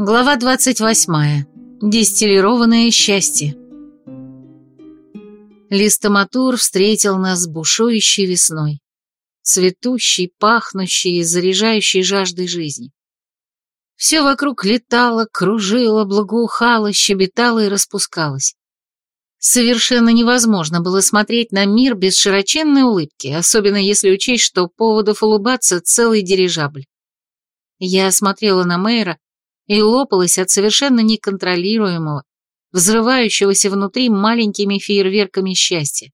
Глава 28. Дистиллированное счастье. Листоматур встретил нас бушующей весной, цветущей, пахнущей и заряжающей жаждой жизни. Все вокруг летало, кружило, благоухало, щебетало и распускалось. Совершенно невозможно было смотреть на мир без широченной улыбки, особенно если учесть, что поводов улыбаться целый дирижабль. Я смотрела на Мэйра и лопалась от совершенно неконтролируемого, взрывающегося внутри маленькими фейерверками счастья.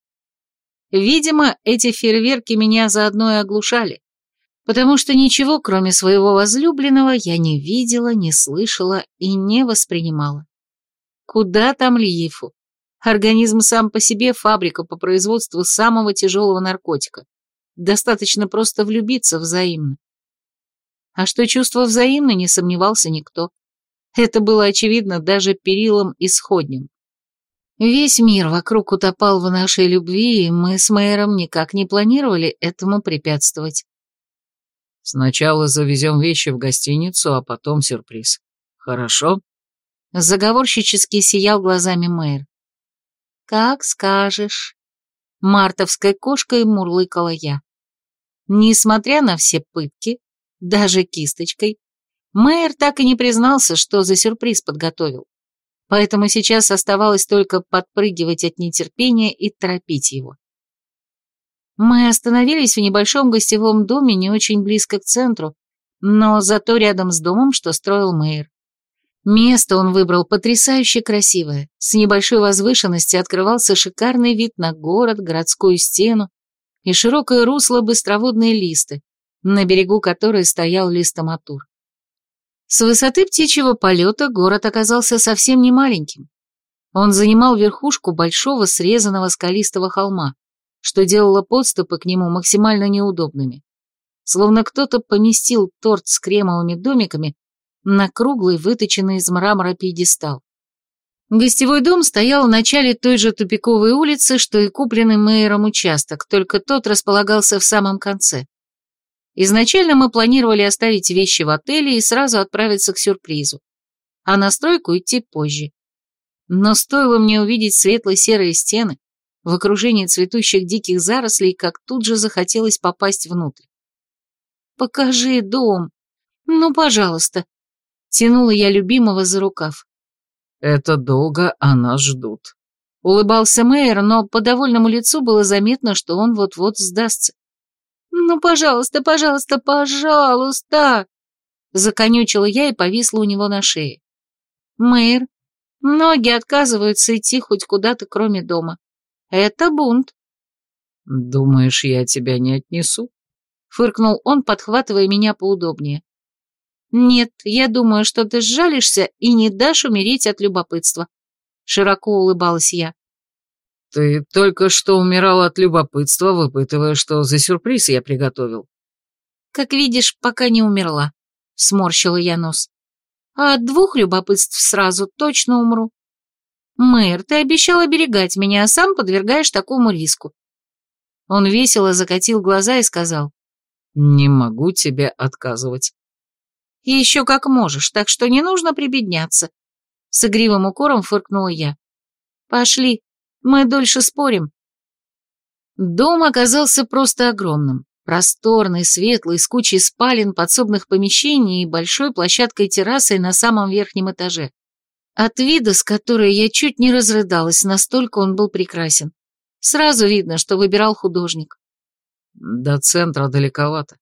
Видимо, эти фейерверки меня заодно и оглушали, потому что ничего, кроме своего возлюбленного, я не видела, не слышала и не воспринимала. Куда там Лиефу? Организм сам по себе фабрика по производству самого тяжелого наркотика. Достаточно просто влюбиться взаимно. А что чувство взаимно, не сомневался никто. Это было очевидно даже перилом исходним. Весь мир вокруг утопал в нашей любви, и мы с мэром никак не планировали этому препятствовать. Сначала завезем вещи в гостиницу, а потом сюрприз. Хорошо? Заговорщически сиял глазами мэр. «Как скажешь», — мартовской кошкой мурлыкала я. Несмотря на все пытки, даже кисточкой, мэр так и не признался, что за сюрприз подготовил. Поэтому сейчас оставалось только подпрыгивать от нетерпения и торопить его. Мы остановились в небольшом гостевом доме не очень близко к центру, но зато рядом с домом, что строил мэр. Место он выбрал потрясающе красивое. С небольшой возвышенности открывался шикарный вид на город, городскую стену и широкое русло быстроводной листы, на берегу которой стоял листоматур. С высоты птичьего полета город оказался совсем не маленьким. Он занимал верхушку большого срезанного скалистого холма, что делало подступы к нему максимально неудобными. Словно кто-то поместил торт с кремовыми домиками на круглый, выточенный из мрамора пьедестал. Гостевой дом стоял в начале той же тупиковой улицы, что и купленный мэром участок, только тот располагался в самом конце. Изначально мы планировали оставить вещи в отеле и сразу отправиться к сюрпризу, а на стройку идти позже. Но стоило мне увидеть светло-серые стены в окружении цветущих диких зарослей, как тут же захотелось попасть внутрь. «Покажи дом! Ну, пожалуйста!» Тянула я любимого за рукав. «Это долго, а нас ждут». Улыбался Мэйр, но по довольному лицу было заметно, что он вот-вот сдастся. «Ну, пожалуйста, пожалуйста, пожалуйста!» Законючила я и повисла у него на шее. «Мэйр, ноги отказываются идти хоть куда-то, кроме дома. Это бунт». «Думаешь, я тебя не отнесу?» Фыркнул он, подхватывая меня поудобнее. «Нет, я думаю, что ты сжалишься и не дашь умереть от любопытства», — широко улыбалась я. «Ты только что умирала от любопытства, выпытывая, что за сюрприз я приготовил». «Как видишь, пока не умерла», — сморщила я нос. «А от двух любопытств сразу точно умру». «Мэр, ты обещал оберегать меня, а сам подвергаешь такому риску». Он весело закатил глаза и сказал. «Не могу тебе отказывать». И еще как можешь, так что не нужно прибедняться. С игривым укором фыркнула я. Пошли, мы дольше спорим. Дом оказался просто огромным. Просторный, светлый, с кучей спален, подсобных помещений и большой площадкой-террасой на самом верхнем этаже. От вида, с которой я чуть не разрыдалась, настолько он был прекрасен. Сразу видно, что выбирал художник. До центра далековато.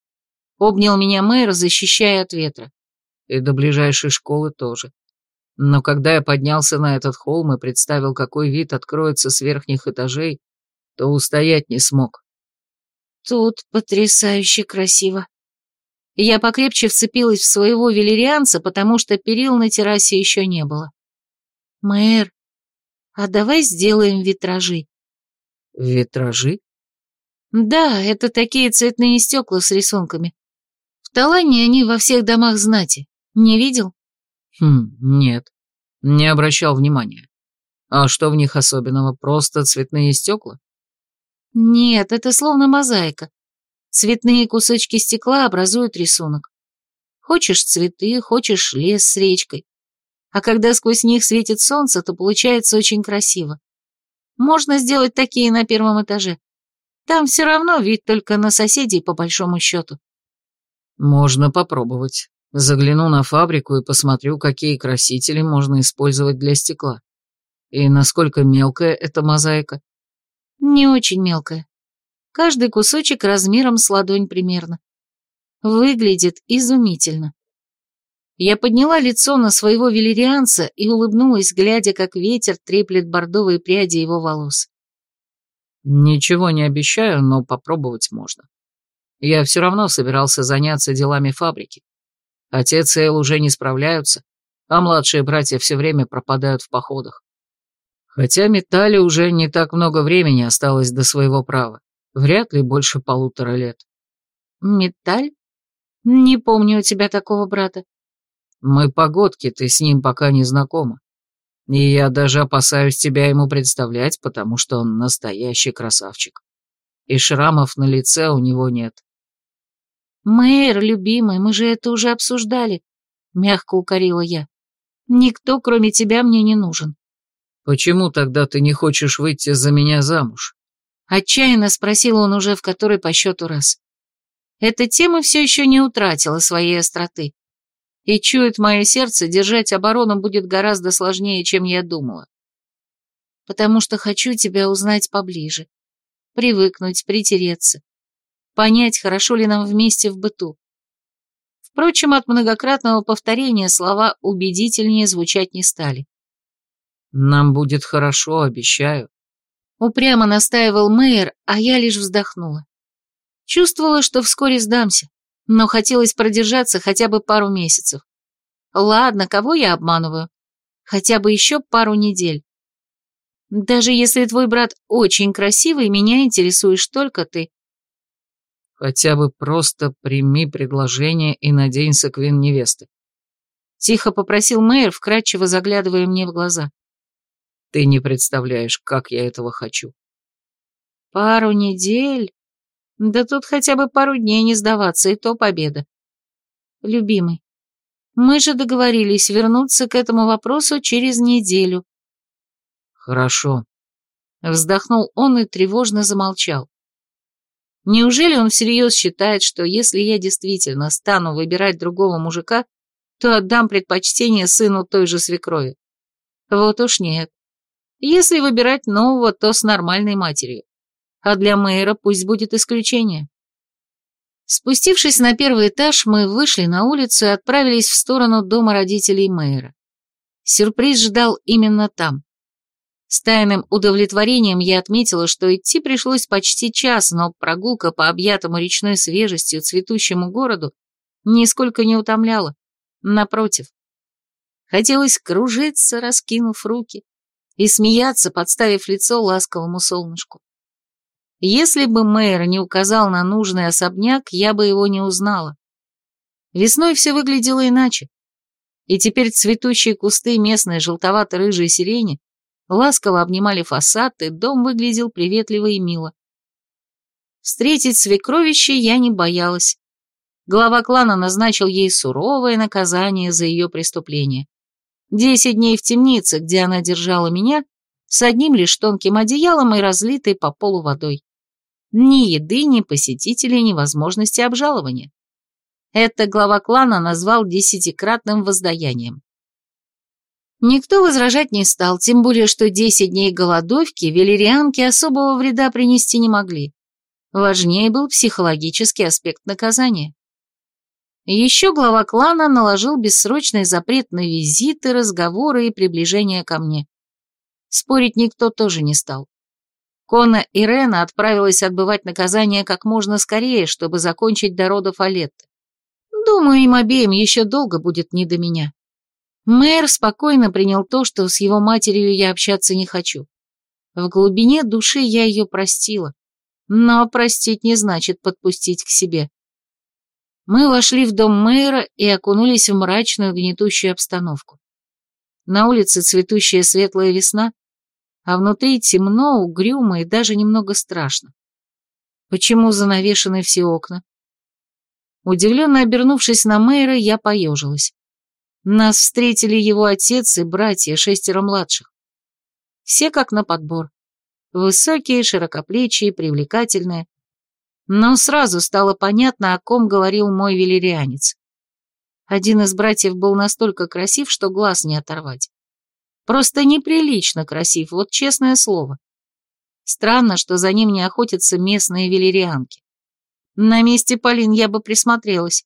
Обнял меня мэр, защищая от ветра. И до ближайшей школы тоже. Но когда я поднялся на этот холм и представил, какой вид откроется с верхних этажей, то устоять не смог. Тут потрясающе красиво. Я покрепче вцепилась в своего велерианца, потому что перил на террасе еще не было. Мэр, а давай сделаем витражи. Витражи? Да, это такие цветные стекла с рисунками. В Талане они во всех домах знати. Не видел? Хм, нет. Не обращал внимания. А что в них особенного? Просто цветные стекла? Нет, это словно мозаика. Цветные кусочки стекла образуют рисунок. Хочешь цветы, хочешь лес с речкой, А когда сквозь них светит солнце, то получается очень красиво. Можно сделать такие на первом этаже. Там все равно вид только на соседей, по большому счету. Можно попробовать. Загляну на фабрику и посмотрю, какие красители можно использовать для стекла. И насколько мелкая эта мозаика? Не очень мелкая. Каждый кусочек размером с ладонь примерно. Выглядит изумительно. Я подняла лицо на своего велерианца и улыбнулась, глядя, как ветер треплет бордовые пряди его волос. Ничего не обещаю, но попробовать можно. Я все равно собирался заняться делами фабрики. Отец и Эл уже не справляются, а младшие братья все время пропадают в походах. Хотя Металле уже не так много времени осталось до своего права. Вряд ли больше полутора лет. Металь? Не помню у тебя такого брата. Мы погодки, ты с ним пока не знакома. И я даже опасаюсь тебя ему представлять, потому что он настоящий красавчик. И шрамов на лице у него нет. «Мэйр, любимый, мы же это уже обсуждали», — мягко укорила я. «Никто, кроме тебя, мне не нужен». «Почему тогда ты не хочешь выйти за меня замуж?» Отчаянно спросил он уже в который по счету раз. Эта тема все еще не утратила своей остроты. И чует мое сердце, держать оборону будет гораздо сложнее, чем я думала. Потому что хочу тебя узнать поближе, привыкнуть, притереться, понять, хорошо ли нам вместе в быту. Впрочем, от многократного повторения слова убедительнее звучать не стали. «Нам будет хорошо, обещаю», — упрямо настаивал Мэйер, а я лишь вздохнула. Чувствовала, что вскоре сдамся но хотелось продержаться хотя бы пару месяцев. Ладно, кого я обманываю? Хотя бы еще пару недель. Даже если твой брат очень красивый, меня интересуешь только ты. Хотя бы просто прими предложение и наденься квин невесты. Тихо попросил мэр, вкрадчиво заглядывая мне в глаза. Ты не представляешь, как я этого хочу. Пару недель? Да тут хотя бы пару дней не сдаваться, и то победа. Любимый, мы же договорились вернуться к этому вопросу через неделю. Хорошо. Вздохнул он и тревожно замолчал. Неужели он всерьез считает, что если я действительно стану выбирать другого мужика, то отдам предпочтение сыну той же свекрови? Вот уж нет. Если выбирать нового, то с нормальной матерью а для мэра пусть будет исключение. Спустившись на первый этаж, мы вышли на улицу и отправились в сторону дома родителей мэра. Сюрприз ждал именно там. С тайным удовлетворением я отметила, что идти пришлось почти час, но прогулка по объятому речной свежестью цветущему городу нисколько не утомляла. Напротив. Хотелось кружиться, раскинув руки, и смеяться, подставив лицо ласковому солнышку. Если бы мэр не указал на нужный особняк, я бы его не узнала. Весной все выглядело иначе. И теперь цветущие кусты местной желтовато-рыжей сирени ласково обнимали фасад, и дом выглядел приветливо и мило. Встретить свекровище я не боялась. Глава клана назначил ей суровое наказание за ее преступление. Десять дней в темнице, где она держала меня, с одним лишь тонким одеялом и разлитой по полу водой. Ни еды, ни посетителей, ни возможности обжалования. Это глава клана назвал десятикратным воздаянием. Никто возражать не стал, тем более, что десять дней голодовки велерианки особого вреда принести не могли. Важнее был психологический аспект наказания. Еще глава клана наложил бессрочный запрет на визиты, разговоры и приближение ко мне. Спорить никто тоже не стал. Кона Ирена отправилась отбывать наказание как можно скорее, чтобы закончить до родов Алетты. Думаю, им обеим еще долго будет не до меня. Мэр спокойно принял то, что с его матерью я общаться не хочу. В глубине души я ее простила, но простить не значит подпустить к себе. Мы вошли в дом мэра и окунулись в мрачную гнетущую обстановку. На улице цветущая светлая весна, а внутри темно, угрюмо и даже немного страшно. Почему занавешены все окна? Удивленно обернувшись на мэра, я поежилась. Нас встретили его отец и братья, шестеро младших. Все как на подбор. Высокие, широкоплечие, привлекательные. Но сразу стало понятно, о ком говорил мой велирианец. Один из братьев был настолько красив, что глаз не оторвать. Просто неприлично красив, вот честное слово. Странно, что за ним не охотятся местные велирианки. На месте Полин я бы присмотрелась.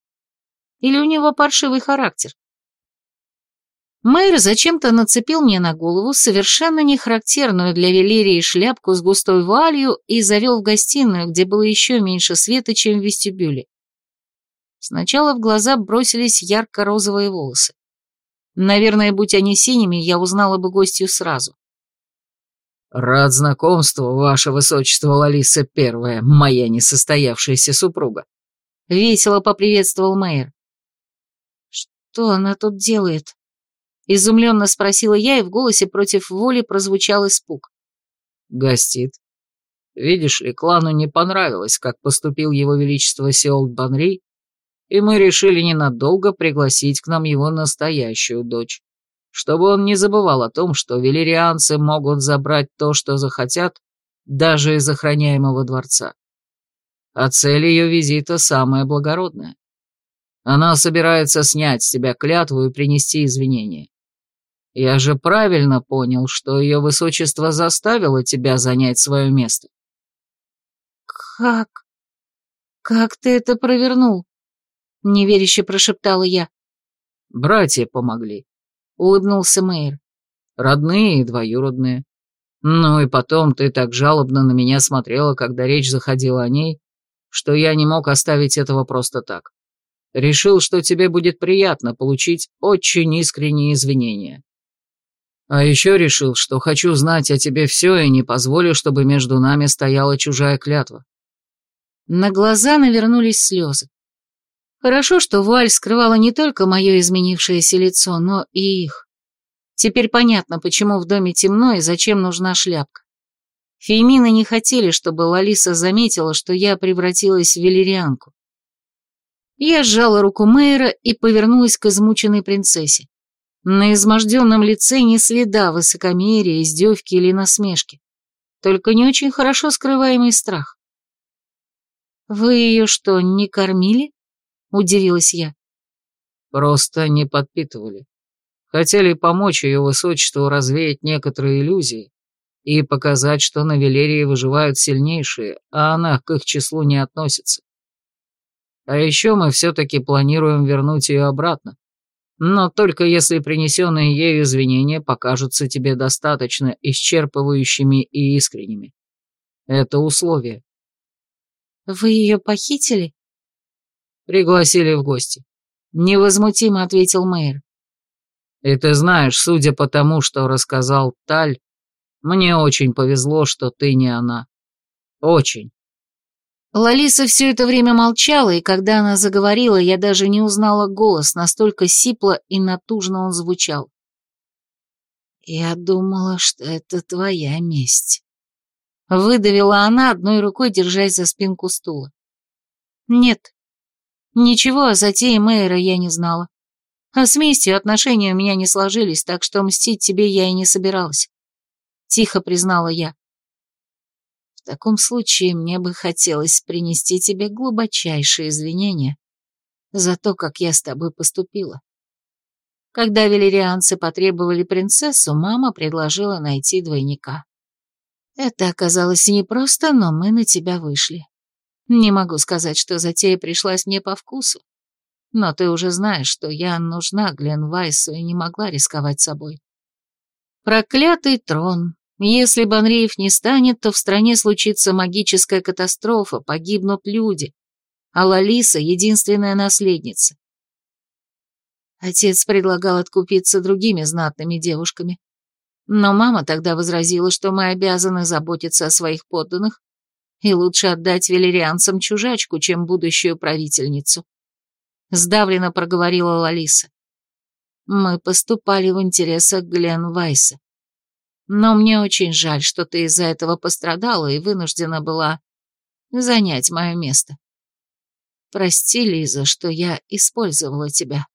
Или у него паршивый характер? Мэйр зачем-то нацепил мне на голову совершенно нехарактерную для Велерии шляпку с густой вуалью и завел в гостиную, где было еще меньше света, чем в вестибюле. Сначала в глаза бросились ярко-розовые волосы. Наверное, будь они синими, я узнала бы гостью сразу. «Рад знакомству, ваше высочество Лалиса Первая, моя несостоявшаяся супруга», — весело поприветствовал мэр. «Что она тут делает?» Изумленно спросила я, и в голосе против воли прозвучал испуг. «Гостит. Видишь ли, клану не понравилось, как поступил его величество Сеолд Банри, и мы решили ненадолго пригласить к нам его настоящую дочь, чтобы он не забывал о том, что велирианцы могут забрать то, что захотят, даже из охраняемого дворца. А цель ее визита самая благородная. Она собирается снять с себя клятву и принести извинения. Я же правильно понял, что ее высочество заставило тебя занять свое место. Как? Как ты это провернул? Неверяще прошептала я. Братья помогли, улыбнулся Мэйр. Родные и двоюродные. Ну и потом ты так жалобно на меня смотрела, когда речь заходила о ней, что я не мог оставить этого просто так. Решил, что тебе будет приятно получить очень искренние извинения. А еще решил, что хочу знать о тебе все и не позволю, чтобы между нами стояла чужая клятва. На глаза навернулись слезы. Хорошо, что Валь скрывала не только мое изменившееся лицо, но и их. Теперь понятно, почему в доме темно и зачем нужна шляпка. Феймины не хотели, чтобы Лалиса заметила, что я превратилась в велерианку. Я сжала руку Мэйра и повернулась к измученной принцессе. На изможденном лице ни следа высокомерия, издевки или насмешки, только не очень хорошо скрываемый страх. «Вы ее что, не кормили?» — удивилась я. «Просто не подпитывали. Хотели помочь ее высочеству развеять некоторые иллюзии и показать, что на Велерии выживают сильнейшие, а она к их числу не относится. А еще мы все-таки планируем вернуть ее обратно, но только если принесенные ею извинения покажутся тебе достаточно исчерпывающими и искренними. Это условие. Вы ее похитили? Пригласили в гости. Невозмутимо ответил мэр. И ты знаешь, судя по тому, что рассказал Таль, мне очень повезло, что ты не она. Очень. Лалиса все это время молчала, и когда она заговорила, я даже не узнала голос, настолько сипло и натужно он звучал. «Я думала, что это твоя месть», — выдавила она, одной рукой держась за спинку стула. «Нет, ничего о затее Мэйра я не знала. А с местью отношения у меня не сложились, так что мстить тебе я и не собиралась», — тихо признала я. В таком случае мне бы хотелось принести тебе глубочайшие извинения за то, как я с тобой поступила. Когда велерианцы потребовали принцессу, мама предложила найти двойника. Это оказалось непросто, но мы на тебя вышли. Не могу сказать, что затея пришлась мне по вкусу, но ты уже знаешь, что я нужна Глен Вайсу и не могла рисковать собой. Проклятый трон, если Банреев не станет, то в стране случится магическая катастрофа, погибнут люди, а Лалиса — единственная наследница. Отец предлагал откупиться другими знатными девушками, но мама тогда возразила, что мы обязаны заботиться о своих подданных и лучше отдать велерианцам чужачку, чем будущую правительницу. Сдавленно проговорила Лалиса. Мы поступали в интересах Глен Вайса. Но мне очень жаль, что ты из-за этого пострадала и вынуждена была занять мое место. Прости, Лиза, что я использовала тебя.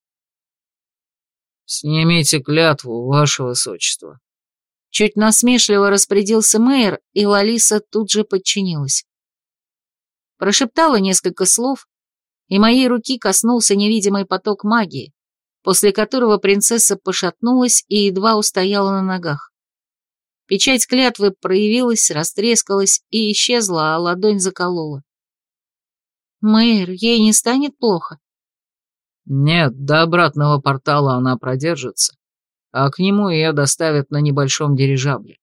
«Снимите клятву, ваше высочество». Чуть насмешливо распорядился мэр, и Лалиса тут же подчинилась. Прошептала несколько слов, и моей руки коснулся невидимый поток магии, после которого принцесса пошатнулась и едва устояла на ногах. Печать клятвы проявилась, растрескалась и исчезла, а ладонь заколола. «Мэр, ей не станет плохо?» «Нет, до обратного портала она продержится, а к нему ее доставят на небольшом дирижабле».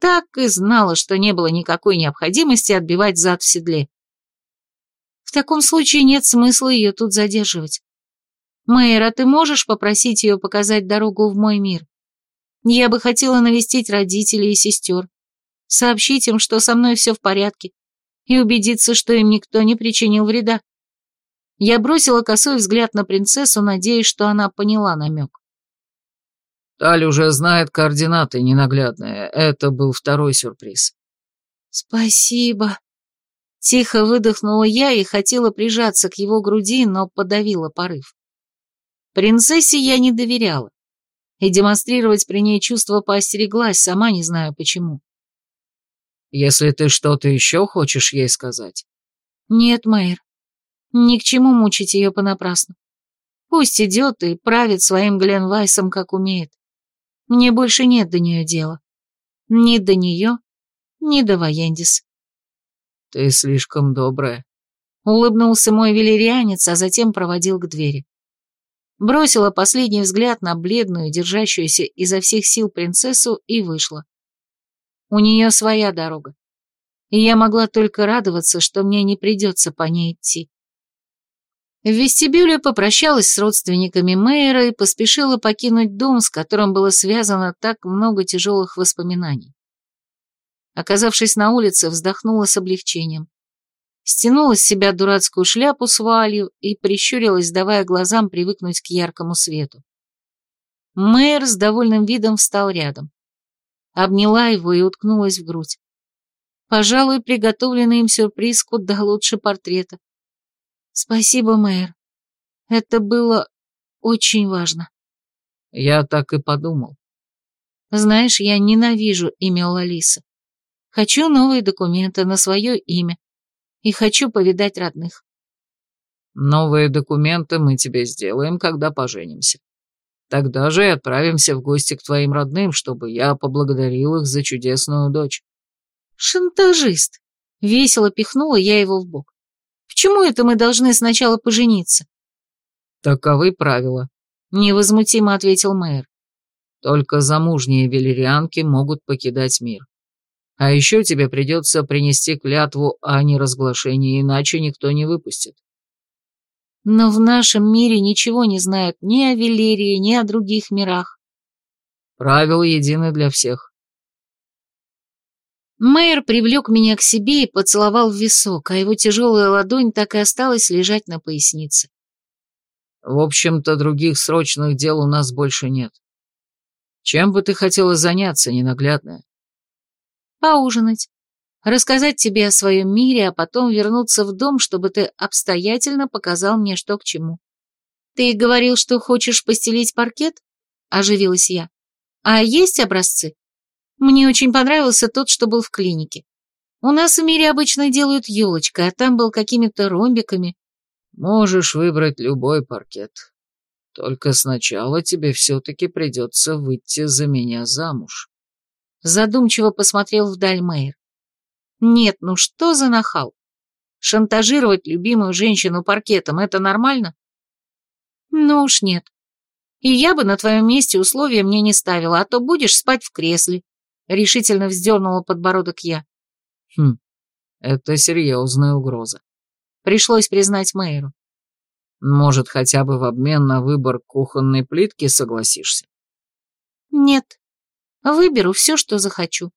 Так и знала, что не было никакой необходимости отбивать зад в седле. В таком случае нет смысла ее тут задерживать. Мэйр, а ты можешь попросить ее показать дорогу в мой мир? Я бы хотела навестить родителей и сестер, сообщить им, что со мной все в порядке, и убедиться, что им никто не причинил вреда. Я бросила косой взгляд на принцессу, надеясь, что она поняла намек. Таль уже знает координаты ненаглядные. Это был второй сюрприз. Спасибо. Тихо выдохнула я и хотела прижаться к его груди, но подавила порыв. Принцессе я не доверяла, и демонстрировать при ней чувства поостереглась, сама не знаю почему. Если ты что-то еще хочешь ей сказать? Нет, Мэйр, ни к чему мучить ее понапрасну. Пусть идет и правит своим Гленвайсом, как умеет. Мне больше нет до нее дела. Ни до нее, ни до Воендис. Ты слишком добрая. Улыбнулся мой велирианец, а затем проводил к двери бросила последний взгляд на бледную, держащуюся изо всех сил принцессу и вышла. У нее своя дорога, и я могла только радоваться, что мне не придется по ней идти. В вестибюле попрощалась с родственниками Мэйра и поспешила покинуть дом, с которым было связано так много тяжелых воспоминаний. Оказавшись на улице, вздохнула с облегчением стянула с себя дурацкую шляпу с вуалью и прищурилась, давая глазам привыкнуть к яркому свету. Мэр с довольным видом встал рядом. Обняла его и уткнулась в грудь. Пожалуй, приготовленный им сюрприз куда лучше портрета. Спасибо, мэр. Это было очень важно. Я так и подумал. Знаешь, я ненавижу имя Лалиса. Хочу новые документы на свое имя, и хочу повидать родных. Новые документы мы тебе сделаем, когда поженимся. Тогда же и отправимся в гости к твоим родным, чтобы я поблагодарил их за чудесную дочь. Шантажист. Весело пихнула я его в бок. Почему это мы должны сначала пожениться? Таковы правила. Невозмутимо ответил мэр. Только замужние велерианки могут покидать мир. А еще тебе придется принести клятву о неразглашении, иначе никто не выпустит. Но в нашем мире ничего не знают ни о Велерии, ни о других мирах. Правила едины для всех. Мэйр привлек меня к себе и поцеловал в висок, а его тяжелая ладонь так и осталась лежать на пояснице. В общем-то, других срочных дел у нас больше нет. Чем бы ты хотела заняться, ненаглядная? Поужинать, рассказать тебе о своем мире, а потом вернуться в дом, чтобы ты обстоятельно показал мне, что к чему. Ты говорил, что хочешь постелить паркет? Оживилась я. А есть образцы? Мне очень понравился тот, что был в клинике. У нас в мире обычно делают елочкой, а там был какими-то ромбиками. Можешь выбрать любой паркет. Только сначала тебе все-таки придется выйти за меня замуж. Задумчиво посмотрел вдаль Мэйр. Нет, ну что за нахал? Шантажировать любимую женщину паркетом — это нормально? Ну уж нет. И я бы на твоем месте условия мне не ставила, а то будешь спать в кресле. Решительно вздернула подбородок я. Хм, это серьезная угроза. Пришлось признать Мэйру. Может, хотя бы в обмен на выбор кухонной плитки согласишься? Нет, Выберу все, что захочу.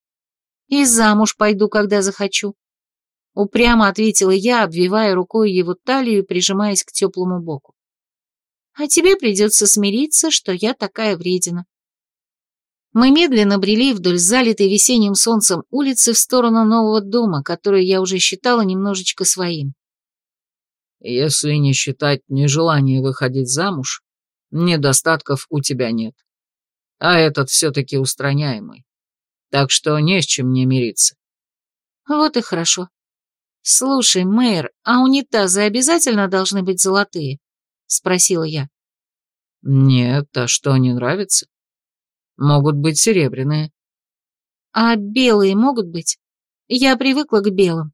И замуж пойду, когда захочу. Упрямо ответила я, обвивая рукой его талию и прижимаясь к теплому боку. А тебе придется смириться, что я такая вредина. Мы медленно брели вдоль залитой весенним солнцем улицы в сторону нового дома, который я уже считала немножечко своим. Если не считать нежелание выходить замуж, Недостатков у тебя нет. А этот все-таки устраняемый. Так что не с чем мне мириться. Вот и хорошо. Слушай, мэр, а унитазы обязательно должны быть золотые? Спросила я. Нет, а что, не нравится? Могут быть серебряные. А белые могут быть? Я привыкла к белым.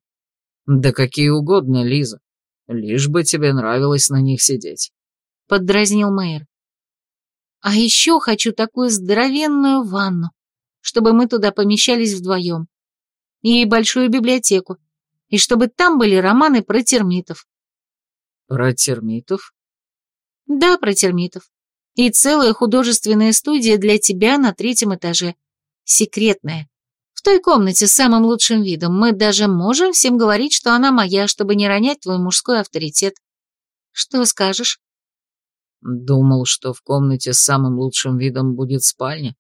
Да какие угодно, Лиза. Лишь бы тебе нравилось на них сидеть. Поддразнил мэр. А еще хочу такую здоровенную ванну, чтобы мы туда помещались вдвоем. И большую библиотеку. И чтобы там были романы про термитов. Про термитов? Да, про термитов. И целая художественная студия для тебя на третьем этаже. Секретная. В той комнате с самым лучшим видом мы даже можем всем говорить, что она моя, чтобы не ронять твой мужской авторитет. Что скажешь? Думал, что в комнате с самым лучшим видом будет спальня.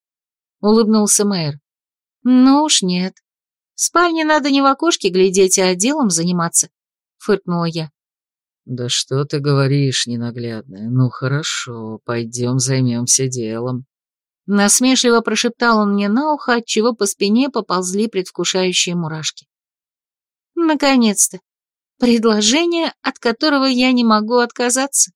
Улыбнулся мэр. Ну уж нет. В спальне надо не в окошке глядеть, а делом заниматься. Фыркнула я. «Да что ты говоришь, ненаглядная? Ну хорошо, пойдем займемся делом». Насмешливо прошептал он мне на ухо, отчего по спине поползли предвкушающие мурашки. Наконец-то. Предложение, от которого я не могу отказаться.